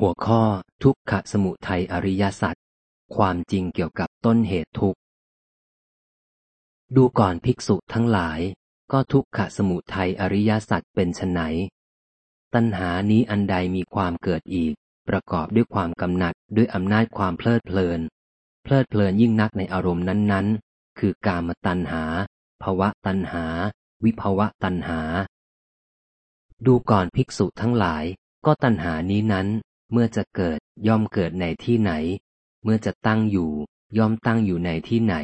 หัวข้อทุกขสมุทัยอริยสัจความจริงเกี่ยวกับต้นเหตุทุกข์ ดูก่อนภิกษุทั้งหลาย ก็ทุกขสมุทัยอริยสัจเป็นไฉนตัณหานี้อันใดมีความเกิดอีก ประกอบด้วยความกำหนัดด้วยอำนาจความเพลิดเพลิน เพลิดเพลินยิ่งนักในอารมณ์นั้นๆ คือกามตัณหาภวะตัณหา วิภวะตัณหา ดูก่อนภิกษุทั้งหลาย ก็ตัณหานี้นั้น เมื่อจะเกิดย่อมเกิดในที่ไหน เมื่อจะตั้งอยู่ ย่อมตั้งอยู่ในที่ไหน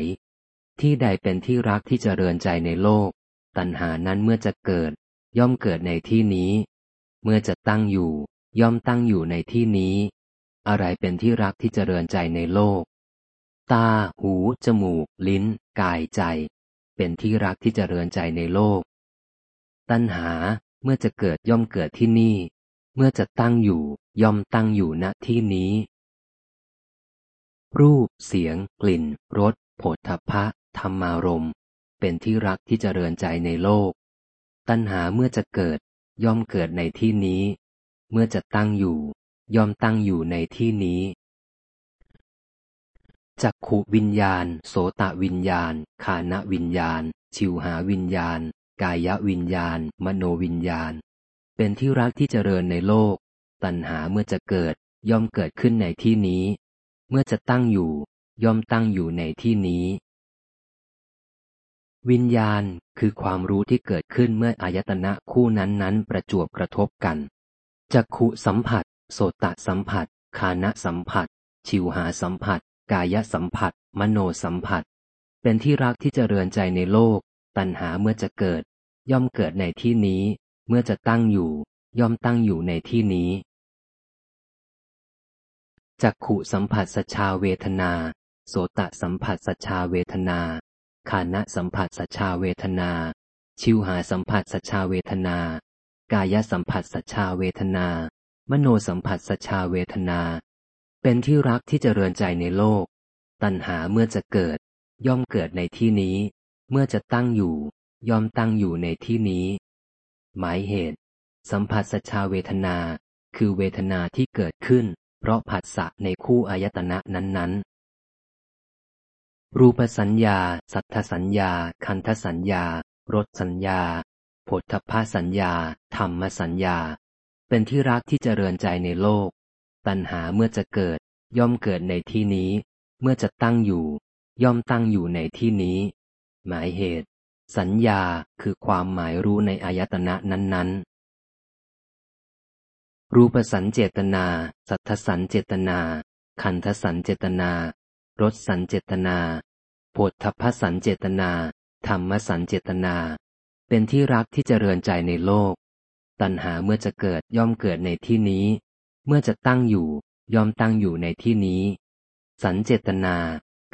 ที่ใดเป็นที่รักที่จเจริญใจในโลก ตัณหานั้นเมื่อจะเกิด ย่อมเกิดในที่นี้ เมื่อจะตั้งอยู่ ย่อมตั้งอยู่ในที่นี้ อะไรเป็นที่รักที่จเจริญใจในโลก ตา หู จมูก ลิ้น กายใจ เป็นที่รักที่จเจริญใจในโลก ตัณหาเมื่อจะเกิดย่อมเกิดที่นี่ เมื่อจะตั้งอยู่ ย่อมตั้งอยู่ณที่นี้ รูป เสียง กลิ่น รสโผฏฐัพพะ ธรรมารม เป็นที่รักที่จเจริญใจในโลก ตัณหาเมื่อจะเกิด ย่อมเกิดในที่นี้ เมื่อจะตั้งอยู่ ย่อมตั้งอยู่ในที่นี้ จักขุวิญญาณ โสตวิญญาณขานวิญญาณ ชิวหาวิญญาณ กายวิญญาณ มโนวิญญาณ เป็นที่รักที่เจริญในโลก ตัณหาเมื่อจะเกิดย่อมเกิดขึ้นในที่นี้ เมื่อจะตั้งอยู่ ย่อมตั้งอยู่ในที่นี้ วิญญาณคือความรู้ที่เกิดขึ้นเมื่ออายตนะคู่นั้นๆ ประจวบกระทบกันจักขุสัมผัส โสตสัมผัส คานะสัมผัส ชิวหาสัมผัส กายสัมผัส มโนสัมผัส เป็นที่รักที่จะเรือนใจในโลก ตัณหาเมื่อจะเกิด ย่อมเกิดในที่นี้ เมื่อจะตั้งอยู่ ย่อมตั้งอยู่ในที่นี้ จักขุสัมผัสสชาเวทนา โสตสัมผัสสชาเวทนาขานะสัมผัสสชาเวทนา ชิวหาสัมผัสสชาเวทนา กายสัมผัสสชาเวทนา มโนสัมผัสสชาเวทนา เป็นที่รักที่จริญใจในโลก ตัณหาเมื่อจะเกิด ย่อมเกิดในที่นี้ เมื่อจะตั้งอยู่ ย่อมตั้งอยู่ในที่นี้ หมายเหตุ สัมผัสสชาเวทนา คือเวทนาที่เกิดขึ้น เพราะผัสสะในคู่อายตนะนั้นๆ รูปสัญญา สัทธสัญญา คันธสัญญารสสัญญาผลทพสัญญา ธรรมสัญญา เป็นที่รักที่เจริญใจในโลก ตัณหาเมื่อจะเกิด ย่อมเกิดในที่นี้ เมื่อจะตั้งอยู่ ย่อมตั้งอยู่ในที่นี้ หมายเหตุ สัญญาคือความหมายรู้ในอายตนะนั้นๆ รูปสันเจตนา สัทธสันเจตนา ขันธสันเจตนารสสันเจตนาโพธพสันเจตนา ธรรมสันเจตนา เป็นที่รักที่จเจริญใจในโลก ตัณหาเมื่อจะเกิดย่อมเกิดในที่นี้ เมื่อจะตั้งอยู่ ย่อมตั้งอยู่ในที่นี้ สันเจตนา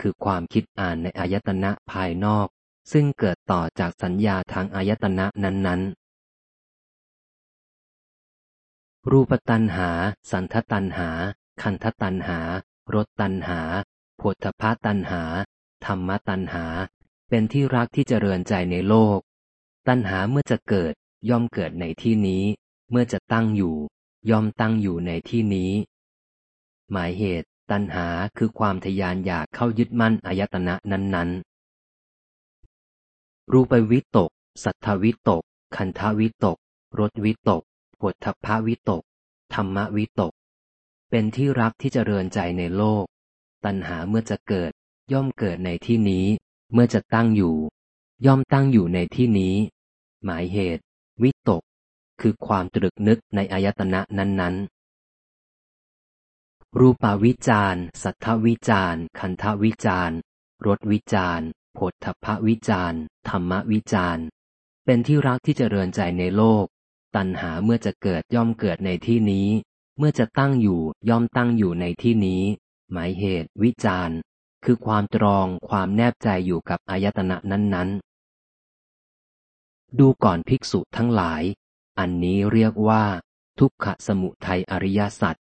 คือความคิดอ่านในอายตนะภายนอก ซึ่งเกิดต่อจากสัญญาทางอายตนะนั้นๆ รูปตันหา สันทตันหา คันทตันหารสตันหาโผฏฐะตันหา ธรรมตันหา เป็นที่รักที่เจริญใจในโลก ตันหาเมื่อจะเกิดย่อมเกิดในที่นี้ เมื่อจะตั้งอยู่ ย่อมตั้งอยู่ในที่นี้ หมายเหตุตันหาคือความทยานอยากเข้ายึดมั่นอายตนะนั้นๆ รูปวิตก สัทธวิตก คันทวิตกรสวิตก ปวดทัพพวิตก ธรรมวิตก เป็นที่รักที่จเจริญใจในโลก ตัณหาเมื่อจะเกิด ย่อมเกิดในที่นี้ เมื่อจะตั้งอยู่ ย่อมตั้งอยู่ในที่นี้ หมายเหตุ วิตก คือความตรึกนึกในอายตนะนั้น ๆ รูปาวิจารสัทธวิจารคันทวิจารรสวิจารผฏฐพวิจารธรรมวิจารเป็นที่รักที่จเจริญใจในโลก ตัณหาเมื่อจะเกิดย่อมเกิดในที่นี้ เมื่อจะตั้งอยู่ย่อมตั้งอยู่ในที่นี้ หมายเหตุ วิจารณ์คือความตรองความแนบใจอยู่กับอายตนะนั้นๆ ดูก่อนภิกษุทั้งหลาย อันนี้เรียกว่า ทุกขสมุทัยอริยสัจ